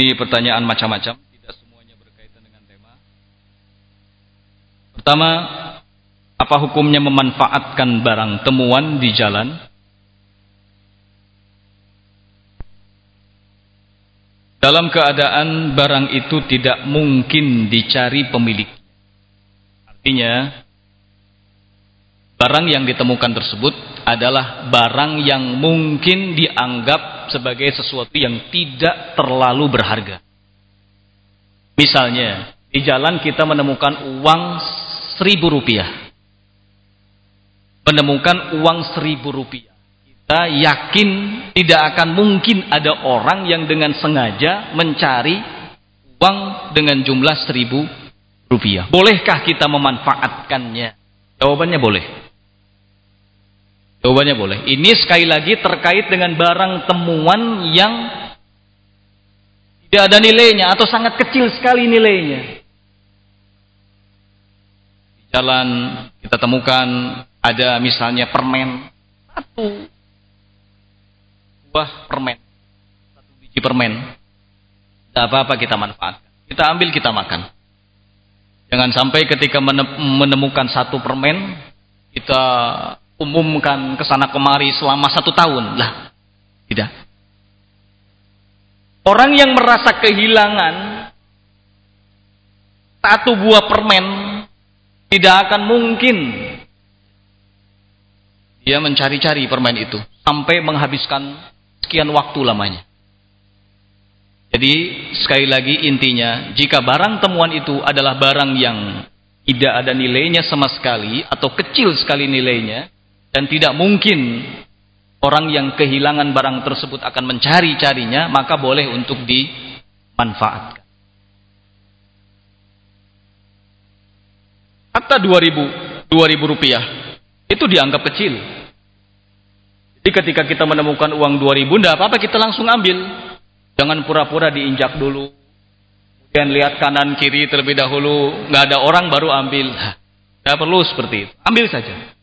Ini pertanyaan macam-macam, tidak semuanya berkaitan dengan tema. Pertama, apa hukumnya memanfaatkan barang temuan di jalan? Dalam keadaan barang itu tidak mungkin dicari pemilik. Artinya, barang yang ditemukan tersebut adalah barang yang mungkin dianggap sebagai sesuatu yang tidak terlalu berharga. Misalnya, di jalan kita menemukan uang seribu rupiah. Menemukan uang seribu rupiah. Kita yakin tidak akan mungkin ada orang yang dengan sengaja mencari uang dengan jumlah seribu rupiah. Bolehkah kita memanfaatkannya? Jawabannya boleh. Jawabannya boleh. Ini sekali lagi terkait dengan barang temuan yang tidak ada nilainya atau sangat kecil sekali nilainya. Di jalan kita temukan ada misalnya permen. Satu buah permen. Satu biji permen. Tidak apa-apa kita manfaatkan. Kita ambil kita makan. Jangan sampai ketika menemukan satu permen kita umumkan ke sana kemari selama satu tahun. Lah, tidak. Orang yang merasa kehilangan satu buah permen tidak akan mungkin dia mencari-cari permen itu sampai menghabiskan sekian waktu lamanya. Jadi sekali lagi intinya jika barang temuan itu adalah barang yang tidak ada nilainya sama sekali atau kecil sekali nilainya dan tidak mungkin orang yang kehilangan barang tersebut akan mencari-carinya, maka boleh untuk dimanfaatkan. Hatta 2000, 2000 rupiah itu dianggap kecil. Jadi ketika kita menemukan uang 2000, tidak apa-apa kita langsung ambil. Jangan pura-pura diinjak dulu. Kemudian lihat kanan kiri terlebih dahulu, nggak ada orang baru ambil. Tidak perlu seperti itu. Ambil saja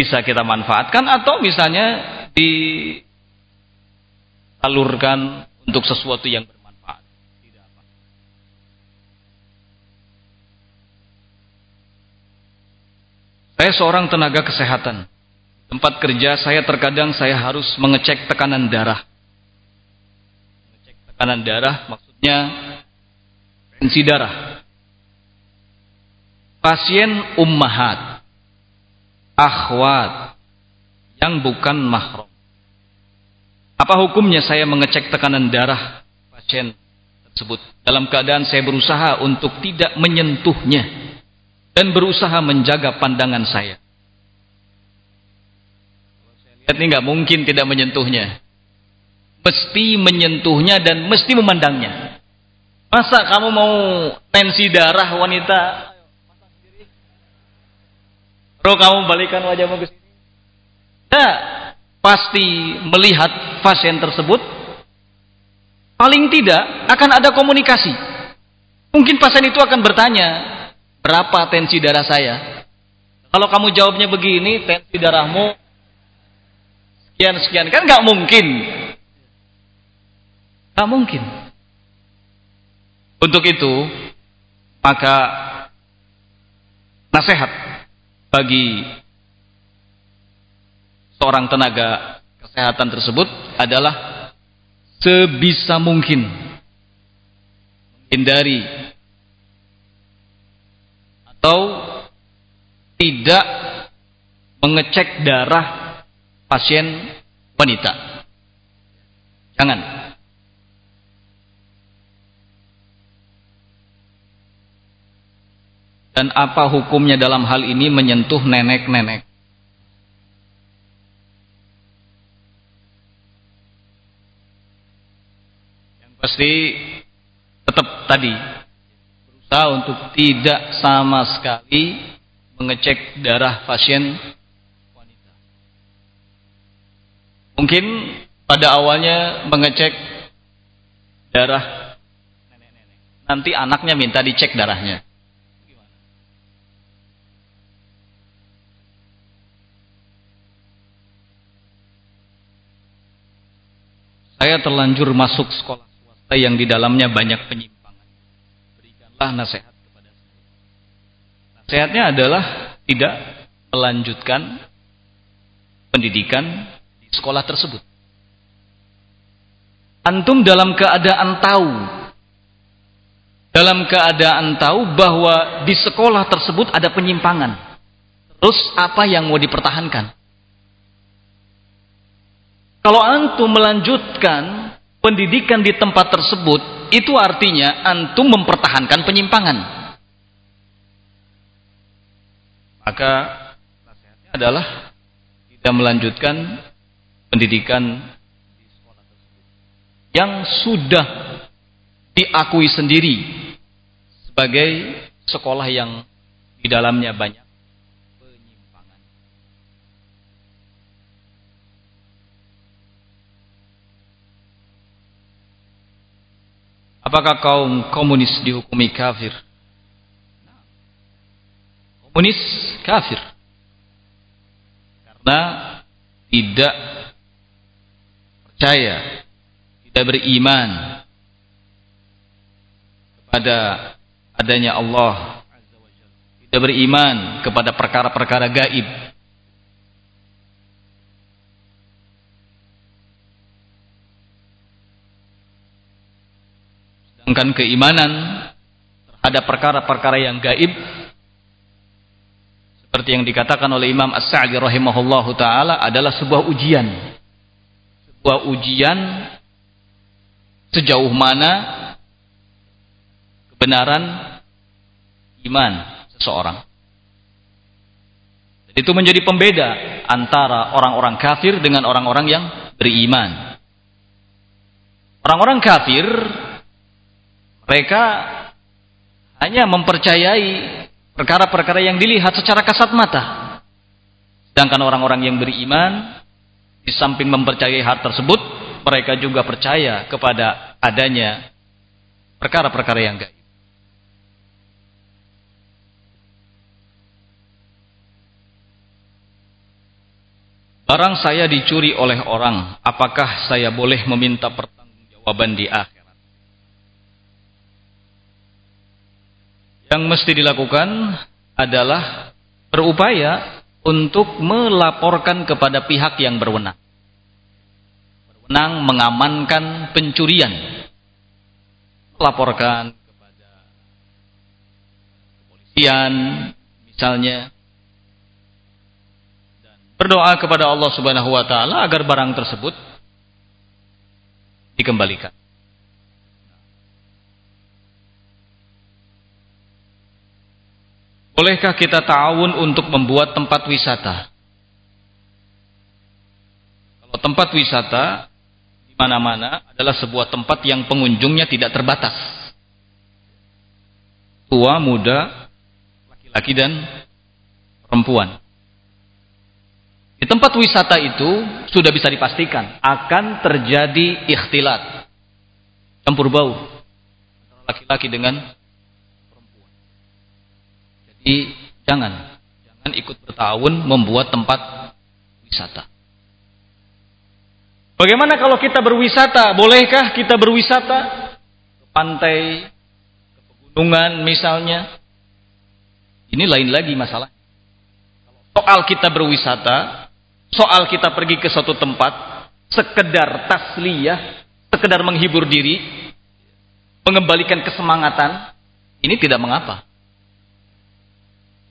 bisa kita manfaatkan atau misalnya disalurkan untuk sesuatu yang bermanfaat. Saya seorang tenaga kesehatan. Tempat kerja saya terkadang saya harus mengecek tekanan darah. Mengecek tekanan darah maksudnya tensi darah. Pasien ummahat akhwat yang bukan mahram. Apa hukumnya saya mengecek tekanan darah pasien tersebut dalam keadaan saya berusaha untuk tidak menyentuhnya dan berusaha menjaga pandangan saya. ini nggak mungkin tidak menyentuhnya. Mesti menyentuhnya dan mesti memandangnya. Masa kamu mau tensi darah wanita Perlu kamu balikan wajahmu ke sini? Tidak. Pasti melihat pasien tersebut. Paling tidak akan ada komunikasi. Mungkin pasien itu akan bertanya, berapa tensi darah saya? Kalau kamu jawabnya begini, tensi darahmu sekian-sekian. Kan nggak mungkin. Nggak mungkin. Untuk itu, maka nasihat bagi seorang tenaga kesehatan tersebut adalah sebisa mungkin menghindari atau tidak mengecek darah pasien wanita. Jangan. Dan apa hukumnya dalam hal ini menyentuh nenek-nenek? Yang pasti tetap tadi berusaha untuk tidak sama sekali mengecek darah pasien wanita. Mungkin pada awalnya mengecek darah nenek-nenek. Nanti anaknya minta dicek darahnya. Saya terlanjur masuk sekolah swasta yang di dalamnya banyak penyimpangan. Berikanlah nasihat kepada saya. Nasihatnya adalah tidak melanjutkan pendidikan di sekolah tersebut. Antum dalam keadaan tahu dalam keadaan tahu bahwa di sekolah tersebut ada penyimpangan. Terus apa yang mau dipertahankan? Kalau antum melanjutkan pendidikan di tempat tersebut, itu artinya antum mempertahankan penyimpangan. Maka nasihatnya adalah tidak melanjutkan pendidikan di sekolah tersebut yang sudah diakui sendiri sebagai sekolah yang di dalamnya banyak Apakah kaum komunis dihukumi kafir? Komunis kafir. Karena tidak percaya, tidak beriman kepada adanya Allah, tidak beriman kepada perkara-perkara gaib, Sedangkan keimanan terhadap perkara-perkara yang gaib seperti yang dikatakan oleh Imam As-Sa'di rahimahullahu taala adalah sebuah ujian. Sebuah ujian sejauh mana kebenaran iman seseorang. Itu menjadi pembeda antara orang-orang kafir dengan orang-orang yang beriman. Orang-orang kafir mereka hanya mempercayai perkara-perkara yang dilihat secara kasat mata. Sedangkan orang-orang yang beriman, di samping mempercayai hal tersebut, mereka juga percaya kepada adanya perkara-perkara yang gaib. Barang saya dicuri oleh orang, apakah saya boleh meminta pertanggungjawaban di akhir? Yang mesti dilakukan adalah berupaya untuk melaporkan kepada pihak yang berwenang. Berwenang mengamankan pencurian. Melaporkan kepada kepolisian misalnya. Dan berdoa kepada Allah Subhanahu wa taala agar barang tersebut dikembalikan. Bolehkah kita ta'awun untuk membuat tempat wisata? Kalau tempat wisata di mana-mana adalah sebuah tempat yang pengunjungnya tidak terbatas. Tua, muda, laki-laki dan perempuan. Di tempat wisata itu sudah bisa dipastikan akan terjadi ikhtilat. Campur bau laki-laki dengan jadi jangan, jangan ikut bertahun membuat tempat wisata. Bagaimana kalau kita berwisata? Bolehkah kita berwisata ke pantai, ke pegunungan misalnya? Ini lain lagi masalah. Soal kita berwisata, soal kita pergi ke suatu tempat, sekedar tasliyah, sekedar menghibur diri, mengembalikan kesemangatan, ini tidak mengapa.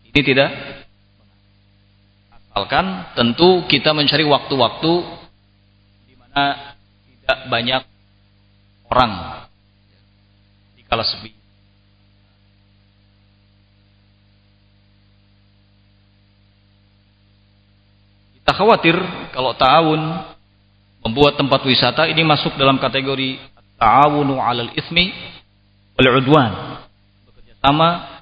Ini tidak asalkan tentu kita mencari waktu-waktu di mana tidak banyak orang di kala sepi. Kita khawatir kalau ta'awun membuat tempat wisata ini masuk dalam kategori ta'awunu 'alal ismi wal 'udwan. Bekerja sama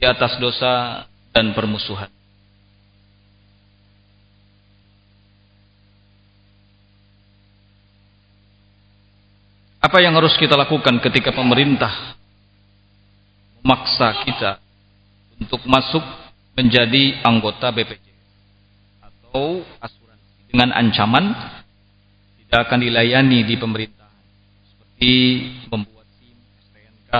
di atas dosa dan permusuhan. Apa yang harus kita lakukan ketika pemerintah memaksa kita untuk masuk menjadi anggota BPJS atau asuransi dengan ancaman tidak akan dilayani di pemerintahan seperti membuat SIM, STNK.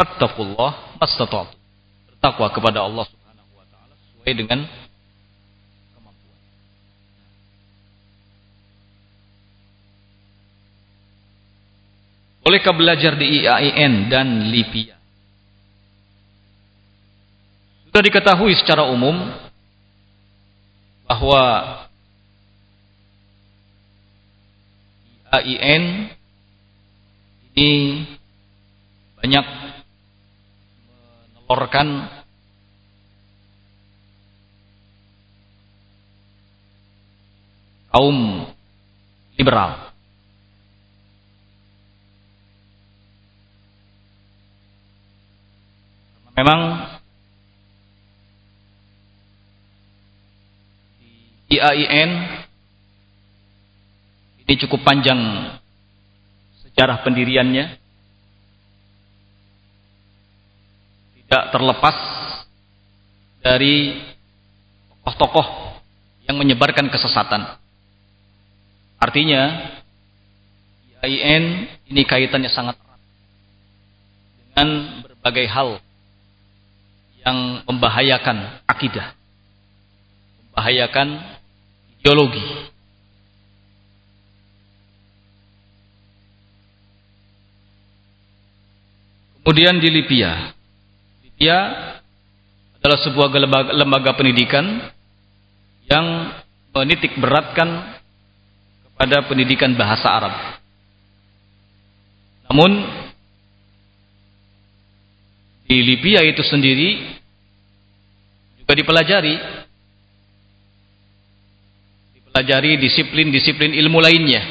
Fattaqullah mastata'tu. Bertakwa kepada Allah Subhanahu wa taala sesuai dengan kemampuan. Bolehkah belajar di IAIN dan LIPIA? Sudah diketahui secara umum bahwa AIN ini banyak menelorkan kaum liberal. Memang IAIN ini cukup panjang sejarah pendiriannya tidak terlepas dari tokoh-tokoh yang menyebarkan kesesatan artinya IAIN ini kaitannya sangat erat dengan berbagai hal yang membahayakan akidah membahayakan ideologi. Kemudian di Libya. Libya adalah sebuah lembaga, lembaga pendidikan yang menitik beratkan kepada pendidikan bahasa Arab. Namun di Libya itu sendiri juga dipelajari pelajari disiplin-disiplin ilmu lainnya.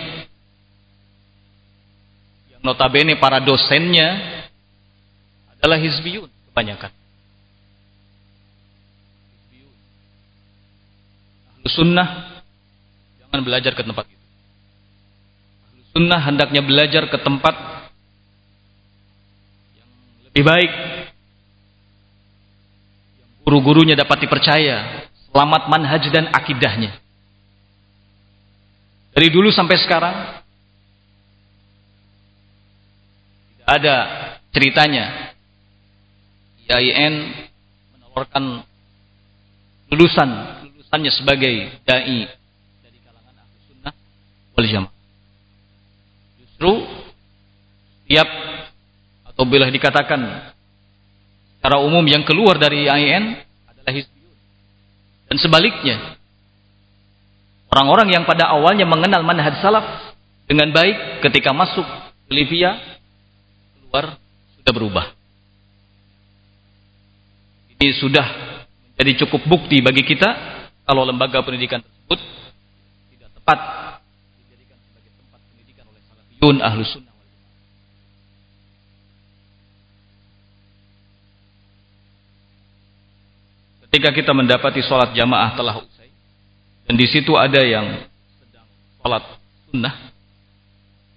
Yang notabene para dosennya adalah hizbiyun kebanyakan. Ahlu sunnah jangan belajar ke tempat itu. Ahlu sunnah hendaknya belajar ke tempat yang lebih baik. Guru-gurunya dapat dipercaya. Selamat manhaj dan akidahnya. Dari dulu sampai sekarang tidak ada ceritanya IAIN menawarkan lulusan lulusannya sebagai dai dari kalangan ahli sunnah wal jamaah. Justru tiap atau bila dikatakan secara umum yang keluar dari IAIN adalah hizbiyun. Dan sebaliknya, Orang-orang yang pada awalnya mengenal manhaj salaf dengan baik ketika masuk Libya keluar sudah berubah. Ini sudah menjadi cukup bukti bagi kita kalau lembaga pendidikan tersebut tidak tepat dijadikan sebagai tempat pendidikan oleh salafiyun ahlu sunnah Ketika kita mendapati sholat jamaah telah dan di situ ada yang sedang sholat sunnah,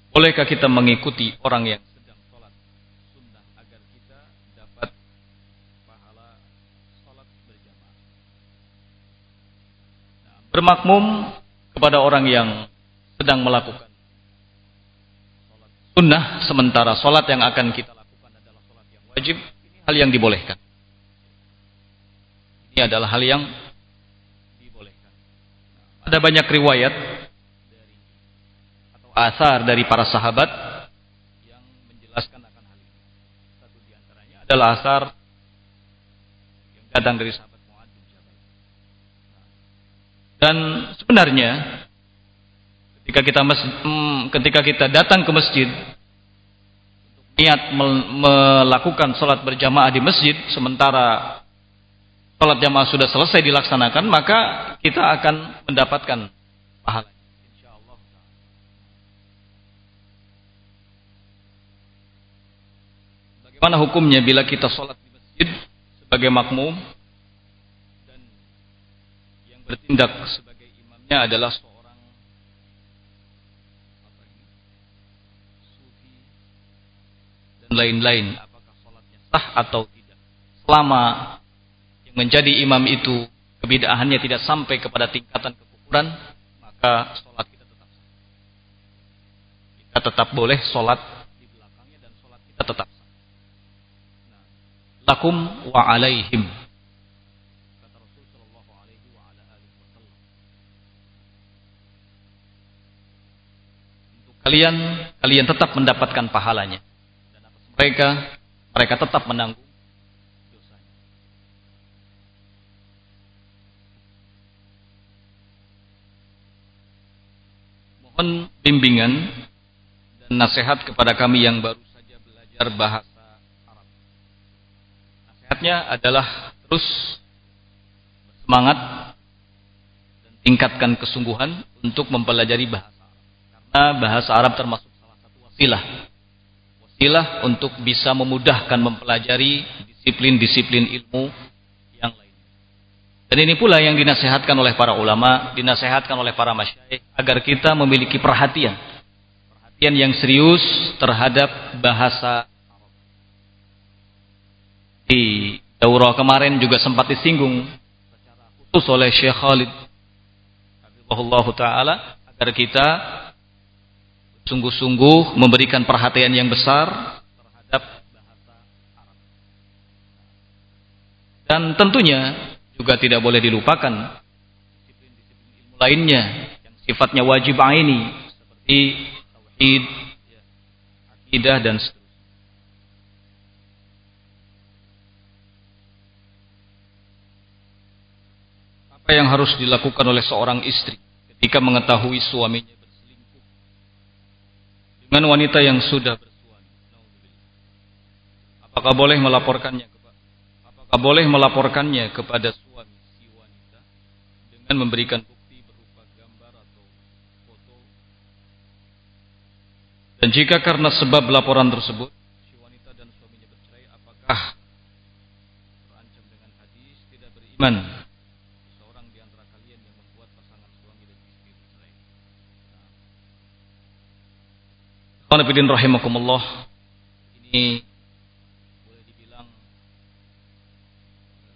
bolehkah kita mengikuti orang yang sedang sholat sunnah agar kita dapat pahala sholat berjamaah? Nah, bermakmum kepada orang yang sedang melakukan sunnah, sementara sholat yang akan kita lakukan adalah sholat yang wajib, ini hal yang dibolehkan. Ini adalah hal yang ada banyak riwayat atau asar dari para sahabat yang menjelaskan akan hal ini. Satu di antaranya adalah asar yang datang dari sahabat. Dan sebenarnya ketika kita hmm, ketika kita datang ke masjid niat melakukan sholat berjamaah di masjid sementara sholat jamaah sudah selesai dilaksanakan, maka kita akan mendapatkan pahala. Bagaimana hukumnya bila kita sholat di masjid sebagai makmum bertindak sebagai imamnya adalah seorang sufi dan lain-lain. Apakah sholatnya sah atau tidak? Selama menjadi imam itu kebidaannya tidak sampai kepada tingkatan kekufuran, maka maka sholat kita tetap sah. Kita tetap boleh sholat di belakangnya dan sholat kita tetap sah. Nah, lakum wa alaihim. Kata Rasul sallallahu alaihi wa ala alihi wasallam. Untuk kalian, kalian tetap mendapatkan pahalanya. Dan atas mereka, mereka tetap menanggung mohon bimbingan dan nasihat kepada kami yang baru saja belajar bahasa Arab. Nasihatnya adalah terus semangat dan tingkatkan kesungguhan untuk mempelajari bahasa bahasa Arab termasuk salah satu wasilah. Wasilah untuk bisa memudahkan mempelajari disiplin-disiplin ilmu dan ini pula yang dinasehatkan oleh para ulama, dinasehatkan oleh para masyayikh agar kita memiliki perhatian. Perhatian yang serius terhadap bahasa Di daurah kemarin juga sempat disinggung secara khusus oleh Syekh Khalid Allah taala agar kita sungguh-sungguh memberikan perhatian yang besar terhadap bahasa Arab. Dan tentunya juga tidak boleh dilupakan disiplin-disiplin ilmu lainnya yang sifatnya wajib aini seperti tauhid, akidah dan seterusnya. Apa yang harus dilakukan oleh seorang istri ketika mengetahui suaminya dengan wanita yang sudah bersuami? Apakah boleh melaporkannya Apakah boleh melaporkannya kepada suami? dengan memberikan bukti berupa gambar atau foto. Dan jika karena sebab laporan tersebut si wanita dan suaminya bercerai, apakah terancam dengan hadis tidak beriman seorang di antara kalian yang membuat pasangan suami dan istri bercerai? Nah. rahimakumullah. Ini boleh dibilang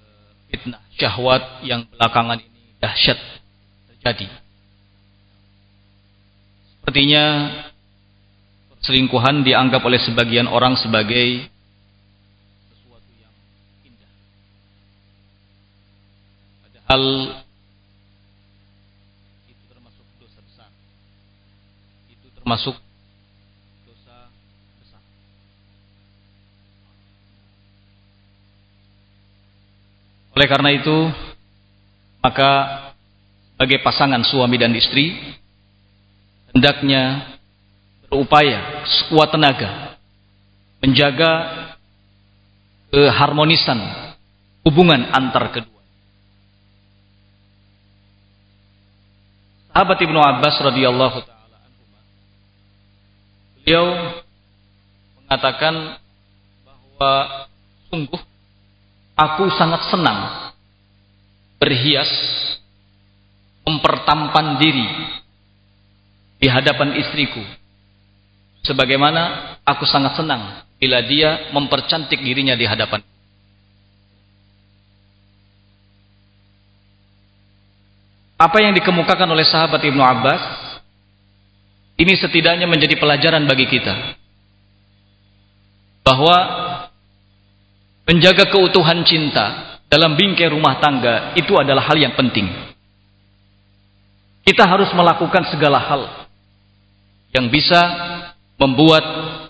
eh, fitnah syahwat yang belakangan ini dahsyat terjadi. Sepertinya perselingkuhan dianggap oleh sebagian orang sebagai sesuatu yang indah. Padahal itu termasuk dosa besar. Itu termasuk dosa besar. Oleh karena itu, maka sebagai pasangan suami dan istri hendaknya berupaya sekuat tenaga menjaga keharmonisan hubungan antar kedua. Sahabat Ibnu Abbas radhiyallahu taala beliau mengatakan bahwa sungguh aku sangat senang berhias, mempertampan diri di hadapan istriku. Sebagaimana aku sangat senang bila dia mempercantik dirinya di hadapan. Apa yang dikemukakan oleh sahabat Ibnu Abbas ini setidaknya menjadi pelajaran bagi kita bahwa menjaga keutuhan cinta dalam bingkai rumah tangga itu adalah hal yang penting. Kita harus melakukan segala hal yang bisa membuat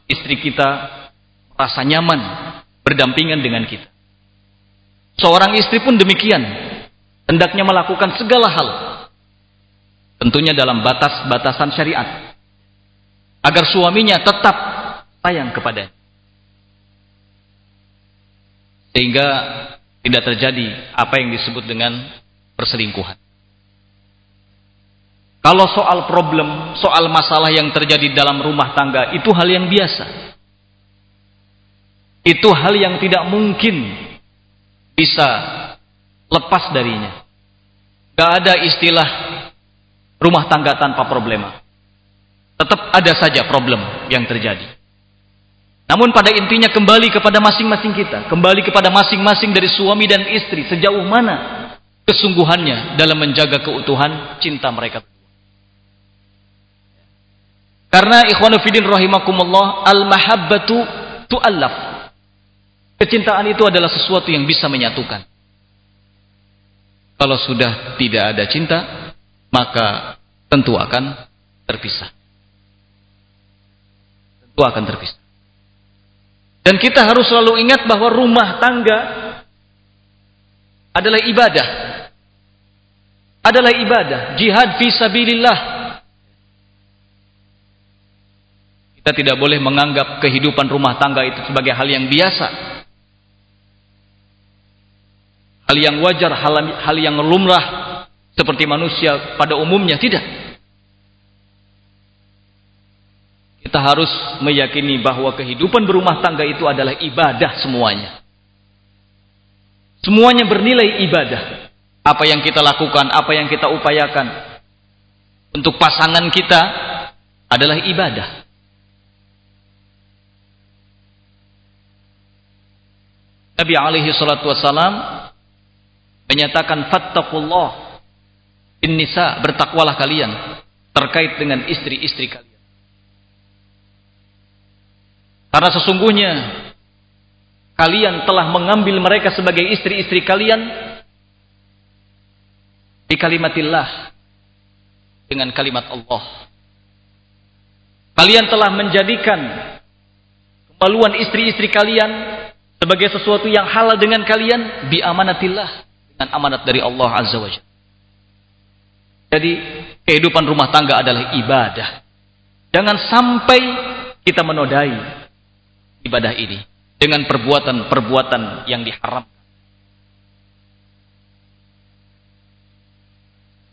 istri kita merasa nyaman berdampingan dengan kita. Seorang istri pun demikian, hendaknya melakukan segala hal. Tentunya dalam batas-batasan syariat. Agar suaminya tetap sayang kepadanya. Sehingga tidak terjadi apa yang disebut dengan perselingkuhan. Kalau soal problem, soal masalah yang terjadi dalam rumah tangga itu hal yang biasa. Itu hal yang tidak mungkin bisa lepas darinya. Gak ada istilah rumah tangga tanpa problema. Tetap ada saja problem yang terjadi. Namun pada intinya kembali kepada masing-masing kita, kembali kepada masing-masing dari suami dan istri sejauh mana kesungguhannya dalam menjaga keutuhan cinta mereka. Karena ikhwanu fidin rahimakumullah al-mahabbatu tu'allaf. Kecintaan itu adalah sesuatu yang bisa menyatukan. Kalau sudah tidak ada cinta, maka tentu akan terpisah. Tentu akan terpisah. Dan kita harus selalu ingat bahwa rumah tangga adalah ibadah. Adalah ibadah, jihad fi sabilillah. Kita tidak boleh menganggap kehidupan rumah tangga itu sebagai hal yang biasa hal yang wajar, hal, hal yang lumrah seperti manusia pada umumnya tidak. Kita harus meyakini bahwa kehidupan berumah tangga itu adalah ibadah semuanya. Semuanya bernilai ibadah. Apa yang kita lakukan, apa yang kita upayakan untuk pasangan kita adalah ibadah. Nabi alaihi salatu wasalam menyatakan fattaqullah in nisa bertakwalah kalian terkait dengan istri-istri kalian. Karena sesungguhnya kalian telah mengambil mereka sebagai istri-istri kalian di kalimatillah dengan kalimat Allah. Kalian telah menjadikan kemaluan istri-istri kalian sebagai sesuatu yang halal dengan kalian bi amanatillah dengan amanat dari Allah Azza wa Jalla. Jadi kehidupan rumah tangga adalah ibadah. Jangan sampai kita menodai ibadah ini dengan perbuatan-perbuatan yang diharamkan.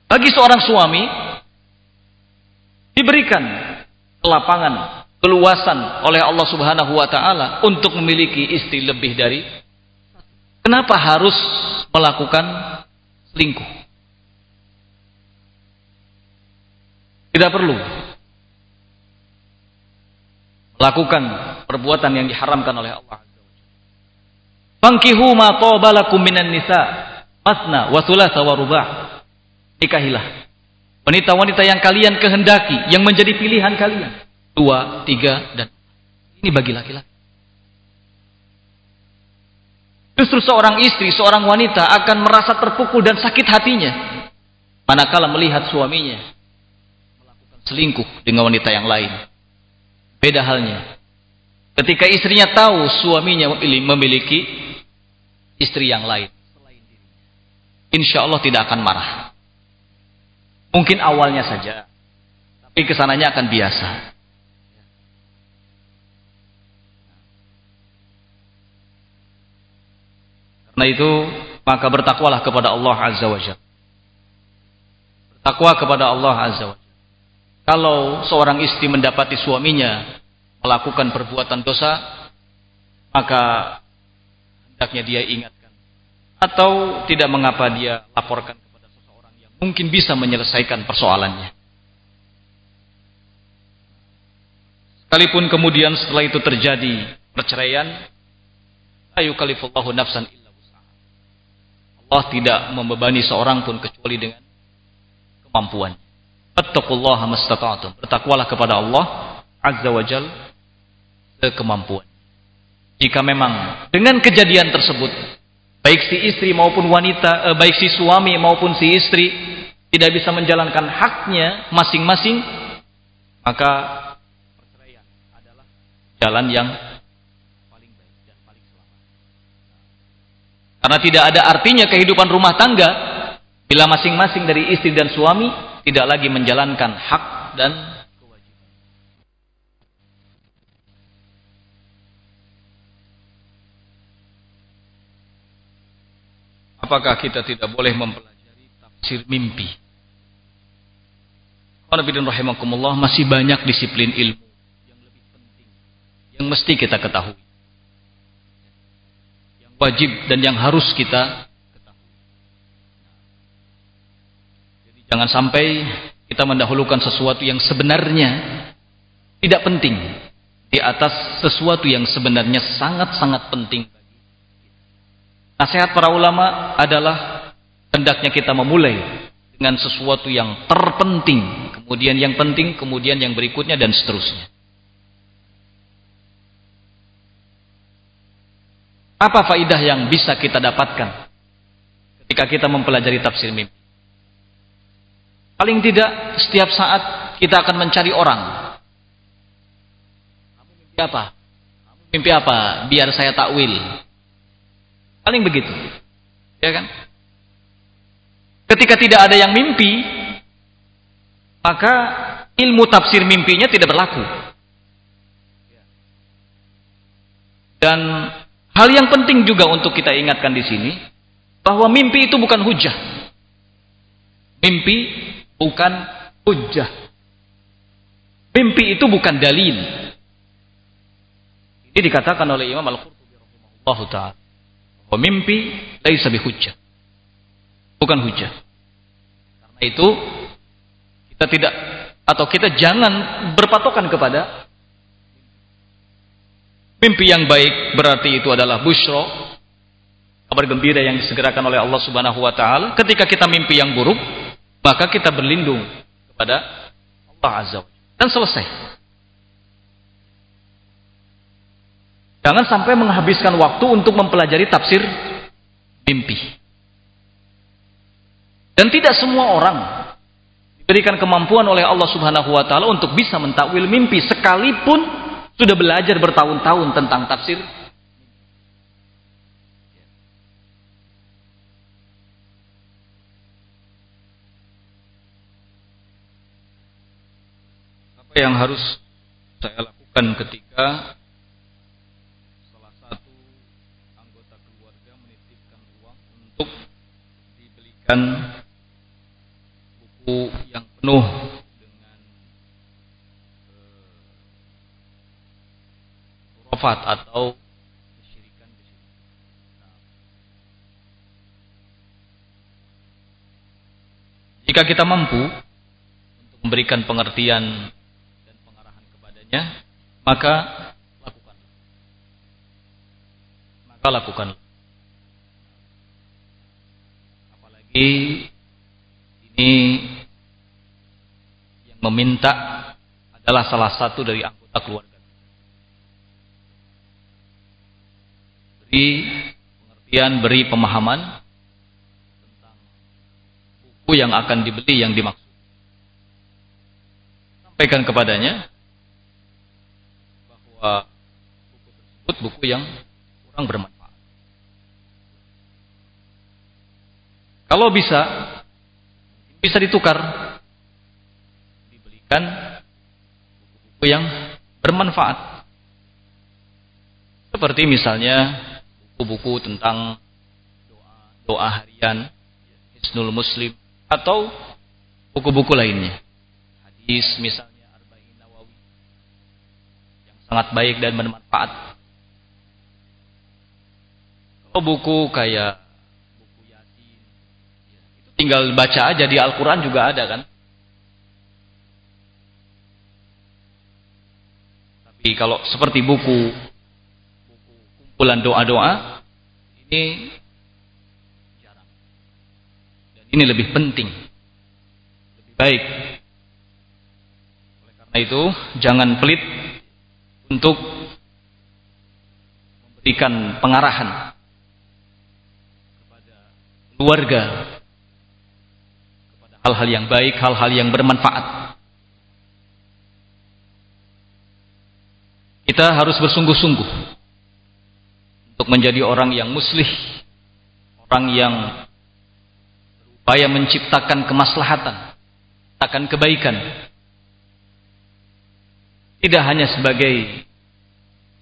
Bagi seorang suami diberikan kelapangan, keluasan oleh Allah Subhanahu wa taala untuk memiliki istri lebih dari Kenapa harus melakukan selingkuh? Tidak perlu melakukan perbuatan yang diharamkan oleh Allah. Fankihu ma tawbalakum minan nisa masna wa thulatha wa rubah. Nikahilah wanita-wanita yang kalian kehendaki, yang menjadi pilihan kalian. Dua, tiga, dan ini bagi laki-laki. Justru seorang istri, seorang wanita akan merasa terpukul dan sakit hatinya. Manakala melihat suaminya melakukan selingkuh dengan wanita yang lain. Beda halnya. Ketika istrinya tahu suaminya memiliki istri yang lain. Insya Allah tidak akan marah. Mungkin awalnya saja. Tapi ke sananya akan biasa. Karena itu maka bertakwalah kepada Allah Azza wa Jalla. Bertakwa kepada Allah Azza wa Jalla. Kalau seorang istri mendapati suaminya melakukan perbuatan dosa, maka hendaknya dia ingatkan. Atau tidak mengapa dia laporkan kepada seseorang yang mungkin bisa menyelesaikan persoalannya. Sekalipun kemudian setelah itu terjadi perceraian, ayu kalifullahu nafsan Allah tidak membebani seorang pun kecuali dengan kemampuan. Fattaqullaha mastata'tum. Bertakwalah kepada Allah Azza wa Jal kemampuan. Jika memang dengan kejadian tersebut baik si istri maupun wanita, eh, baik si suami maupun si istri tidak bisa menjalankan haknya masing-masing, maka perceraian adalah jalan yang Karena tidak ada artinya kehidupan rumah tangga bila masing-masing dari istri dan suami tidak lagi menjalankan hak dan kewajiban. Apakah kita tidak boleh mempelajari tafsir mimpi? rahimakumullah masih banyak disiplin ilmu yang lebih penting yang mesti kita ketahui wajib dan yang harus kita ketahui. Jadi jangan sampai kita mendahulukan sesuatu yang sebenarnya tidak penting di atas sesuatu yang sebenarnya sangat-sangat penting Nasihat para ulama adalah hendaknya kita memulai dengan sesuatu yang terpenting, kemudian yang penting, kemudian yang berikutnya dan seterusnya. Apa faidah yang bisa kita dapatkan ketika kita mempelajari tafsir mimpi? Paling tidak setiap saat kita akan mencari orang. Kamu mimpi apa? Kamu mimpi apa? Biar saya takwil. Paling begitu. Ya kan? Ketika tidak ada yang mimpi, maka ilmu tafsir mimpinya tidak berlaku. Dan hal yang penting juga untuk kita ingatkan di sini bahwa mimpi itu bukan hujah. Mimpi bukan hujah. Mimpi itu bukan dalil. Ini dikatakan oleh Imam Al-Qurtubi rahimahullah taala. Bahwa mimpi laisa bihujjah. Bukan hujah. Karena itu kita tidak atau kita jangan berpatokan kepada mimpi yang baik berarti itu adalah busyro kabar gembira yang disegerakan oleh Allah Subhanahu wa taala. Ketika kita mimpi yang buruk, maka kita berlindung kepada Allah Azza wa dan selesai. Jangan sampai menghabiskan waktu untuk mempelajari tafsir mimpi. Dan tidak semua orang diberikan kemampuan oleh Allah Subhanahu wa taala untuk bisa mentakwil mimpi sekalipun sudah belajar bertahun-tahun tentang tafsir apa yang harus saya lakukan ketika salah satu anggota keluarga menitipkan uang untuk dibelikan buku yang penuh dengan uh, atau kesyirikan nah. Jika kita mampu untuk memberikan pengertian kepadanya, maka lakukan. Maka lakukan. Apalagi ini yang meminta adalah salah satu dari anggota keluarga. Beri pengertian, beri pemahaman tentang buku yang akan dibeli yang dimaksud. Sampaikan kepadanya bahwa buku tersebut buku yang kurang bermanfaat. Kalau bisa bisa ditukar dibelikan buku-buku yang bermanfaat seperti misalnya buku-buku tentang doa doa harian Hisnul Muslim atau buku-buku lainnya hadis misalnya sangat baik dan bermanfaat kalau buku kayak Tinggal baca aja di Al-Quran juga ada kan. Tapi kalau seperti buku, buku kumpulan doa-doa, ini jarang. Dan ini lebih penting. Lebih baik. Oleh karena itu, jangan pelit untuk memberikan pengarahan kepada keluarga hal-hal yang baik, hal-hal yang bermanfaat. Kita harus bersungguh-sungguh untuk menjadi orang yang muslih, orang yang berupaya menciptakan kemaslahatan, akan kebaikan. Tidak hanya sebagai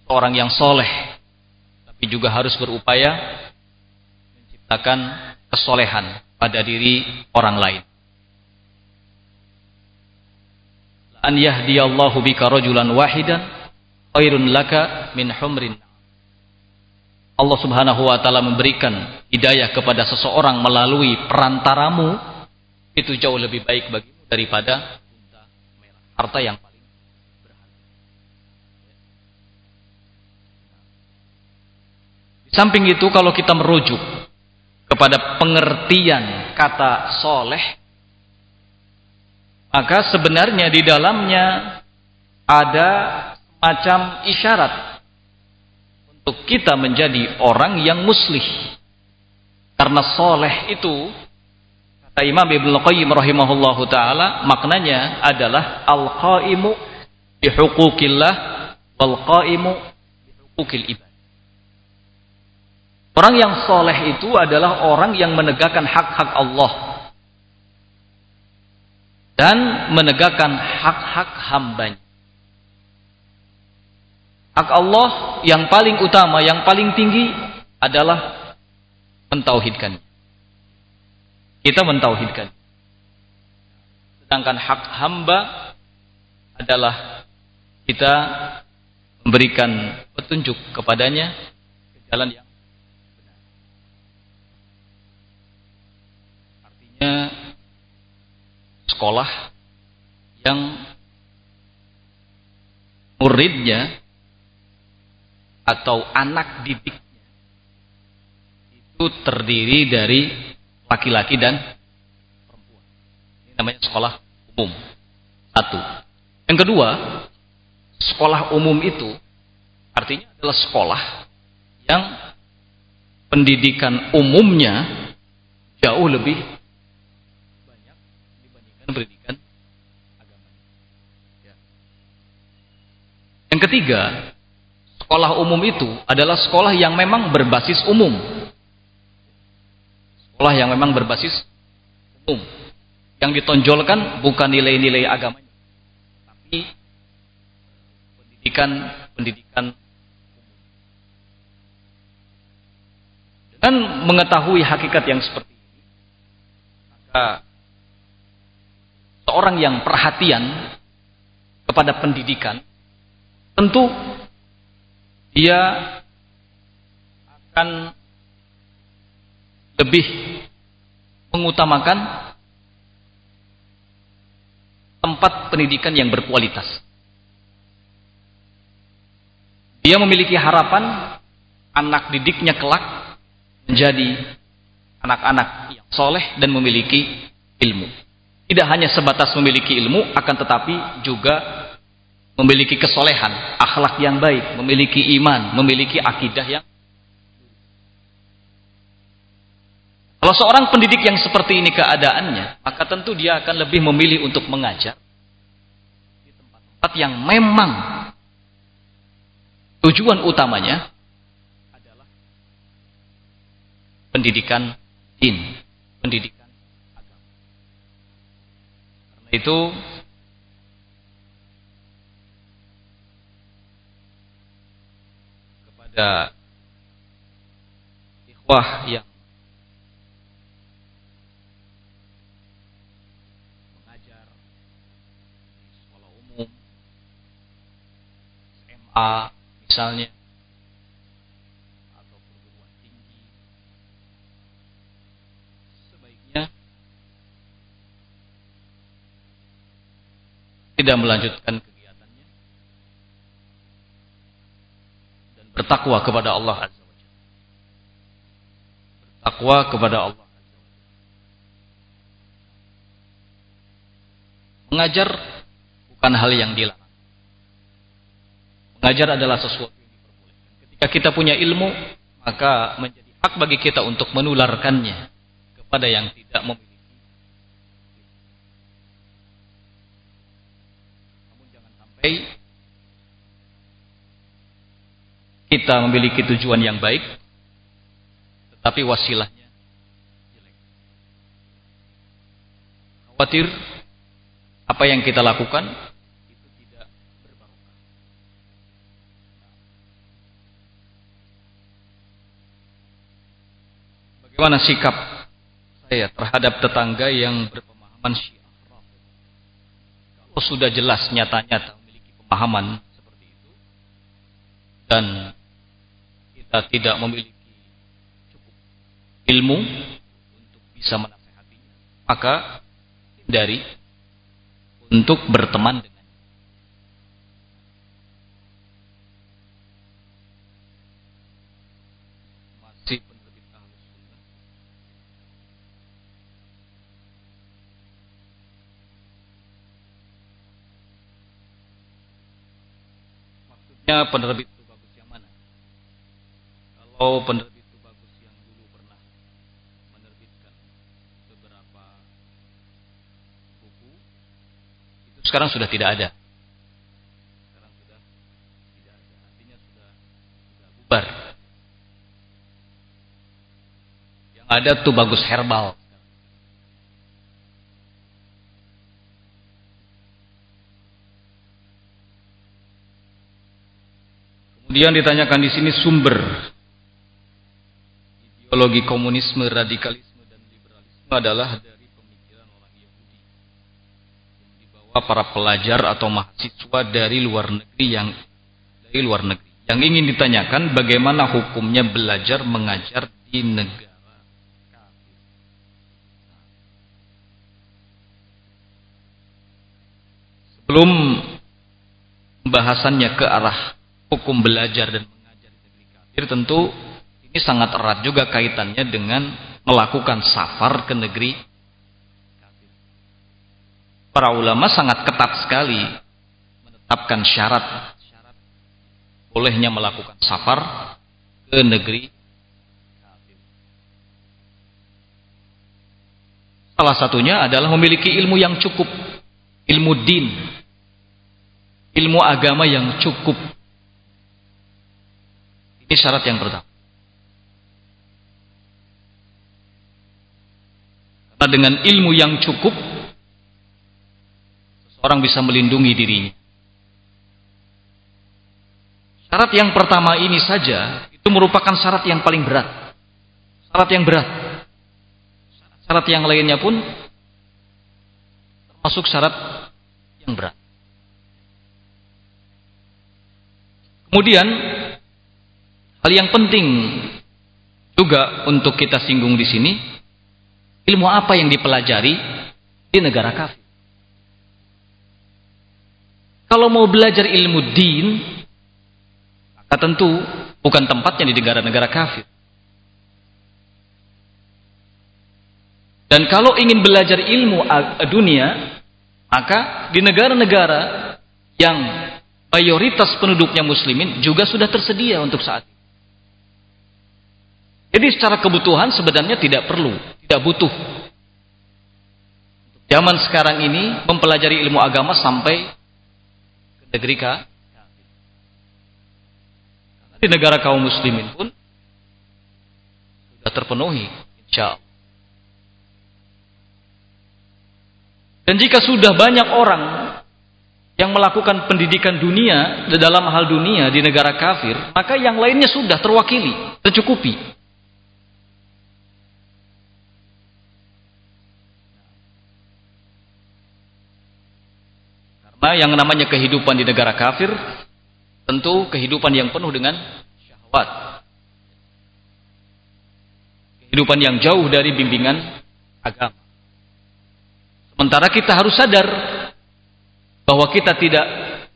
orang yang soleh, tapi juga harus berupaya menciptakan kesolehan pada diri orang lain. an yahdiyallahu bika rajulan wahidan khairun laka min humrin Allah Subhanahu wa taala memberikan hidayah kepada seseorang melalui perantaramu itu jauh lebih baik bagimu daripada harta yang paling berharga di samping itu kalau kita merujuk kepada pengertian kata soleh maka sebenarnya di dalamnya ada macam isyarat untuk kita menjadi orang yang muslih. Karena soleh itu kata Imam Ibnu Qayyim rahimahullahu taala maknanya adalah al-qaimu bi huquqillah wal qaimu bi huquqil ibad. Orang yang soleh itu adalah orang yang menegakkan hak-hak Allah dan menegakkan hak-hak hambanya. Hak Allah yang paling utama, yang paling tinggi adalah mentauhidkan. Kita mentauhidkan. Sedangkan hak hamba adalah kita memberikan petunjuk kepadanya ke jalan yang sekolah yang muridnya atau anak didiknya itu terdiri dari laki-laki dan perempuan. Ini namanya sekolah umum. Satu. Yang kedua, sekolah umum itu artinya adalah sekolah yang pendidikan umumnya jauh lebih pendidikan agama. Ya. Yang ketiga, sekolah umum itu adalah sekolah yang memang berbasis umum. Sekolah yang memang berbasis umum. Yang ditonjolkan bukan nilai-nilai agamanya, tapi pendidikan pendidikan Dengan mengetahui hakikat yang seperti maka seorang yang perhatian kepada pendidikan tentu dia akan lebih mengutamakan tempat pendidikan yang berkualitas. Dia memiliki harapan anak didiknya kelak menjadi anak-anak yang soleh dan memiliki ilmu. Tidak hanya sebatas memiliki ilmu, akan tetapi juga memiliki kesolehan, akhlak yang baik, memiliki iman, memiliki akidah yang Kalau seorang pendidik yang seperti ini keadaannya, maka tentu dia akan lebih memilih untuk mengajar di tempat-tempat yang memang tujuan utamanya adalah pendidikan din, pendidikan itu kepada ikhwah yang mengajar di sekolah umum SMA misalnya tidak melanjutkan kegiatannya dan bertakwa kepada Allah Azza wa. Bertakwa kepada Allah. Mengajar bukan hal yang dilarang. Mengajar adalah sesuatu yang diperbolehkan. Ketika kita punya ilmu, maka menjadi hak bagi kita untuk menularkannya kepada yang tidak memiliki sampai kita memiliki tujuan yang baik, tetapi wasilahnya jelek. Khawatir apa yang kita lakukan itu tidak berbarokah. Bagaimana sikap saya terhadap tetangga yang berpemahaman syiah? Kalau sudah jelas nyata-nyata pemahaman seperti itu. Dan kita tidak memiliki cukup ilmu untuk bisa menasehatinya. Maka hindari untuk berteman dengan Ya, penerbit itu bagus yang mana? Kalau penerbit itu bagus yang dulu pernah menerbitkan beberapa buku, itu sekarang sudah tidak ada. Sekarang sudah tidak ada. Artinya sudah, sudah bubar. Yang ada tuh bagus herbal. Kemudian ditanyakan di sini sumber ideologi komunisme, radikalisme dan liberalisme adalah dari pemikiran orang Yahudi dibawa para pelajar atau mahasiswa dari luar negeri yang dari luar negeri. Yang ingin ditanyakan bagaimana hukumnya belajar mengajar di negara. Sebelum pembahasannya ke arah hukum belajar dan mengajar negeri tentu ini sangat erat juga kaitannya dengan melakukan safar ke negeri. Para ulama sangat ketat sekali menetapkan syarat bolehnya melakukan safar ke negeri. Salah satunya adalah memiliki ilmu yang cukup, ilmu din, ilmu agama yang cukup ini syarat yang pertama. Karena dengan ilmu yang cukup, seseorang bisa melindungi dirinya. Syarat yang pertama ini saja, itu merupakan syarat yang paling berat. Syarat yang berat. Syarat yang lainnya pun termasuk syarat yang berat. Kemudian Hal yang penting juga untuk kita singgung di sini, ilmu apa yang dipelajari di negara kafir. Kalau mau belajar ilmu din, maka tentu bukan tempatnya di negara-negara kafir. Dan kalau ingin belajar ilmu dunia, maka di negara-negara yang mayoritas penduduknya muslimin juga sudah tersedia untuk saat ini. Jadi secara kebutuhan sebenarnya tidak perlu, tidak butuh. Zaman sekarang ini mempelajari ilmu agama sampai ke negeri kah? Di negara kaum muslimin pun sudah terpenuhi, insya Allah. Dan jika sudah banyak orang yang melakukan pendidikan dunia dalam hal dunia di negara kafir, maka yang lainnya sudah terwakili, tercukupi. Nah, yang namanya kehidupan di negara kafir tentu kehidupan yang penuh dengan syahwat. Kehidupan yang jauh dari bimbingan agama. Sementara kita harus sadar bahwa kita tidak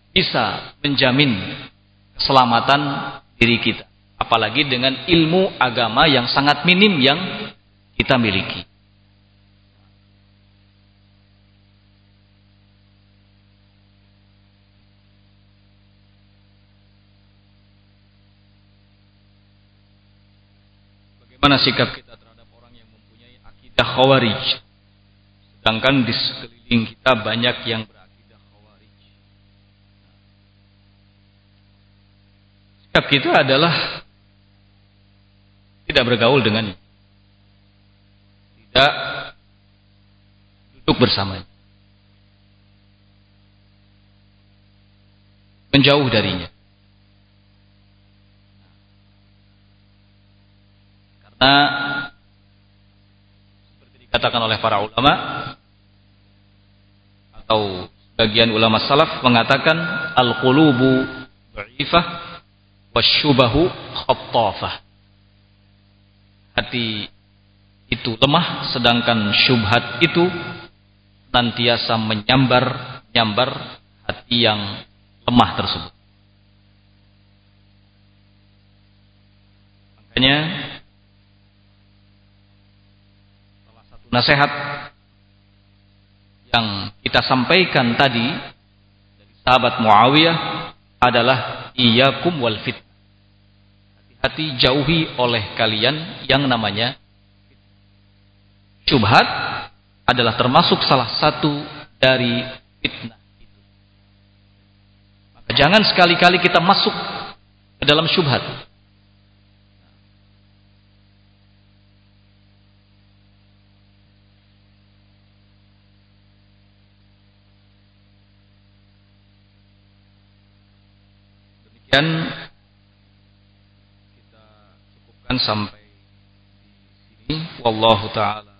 bisa menjamin keselamatan diri kita. Apalagi dengan ilmu agama yang sangat minim yang kita miliki. Bagaimana sikap kita terhadap orang yang mempunyai akidah khawarij? Sedangkan di sekeliling kita banyak yang berakidah khawarij. Sikap kita adalah tidak bergaul dengan tidak duduk bersamanya. Menjauh darinya. Karena seperti dikatakan oleh para ulama atau bagian ulama salaf mengatakan al-qulubu dha'ifah wasyubahu khattafah. Hati itu lemah sedangkan syubhat itu nantiasa menyambar nyambar hati yang lemah tersebut. Makanya nasihat yang kita sampaikan tadi dari sahabat Muawiyah adalah iyyakum wal fit. Hati-hati jauhi oleh kalian yang namanya syubhat adalah termasuk salah satu dari fitnah itu. Maka jangan sekali-kali kita masuk ke dalam syubhat. Dan kita cukupkan sampai di sini. Wallahu taala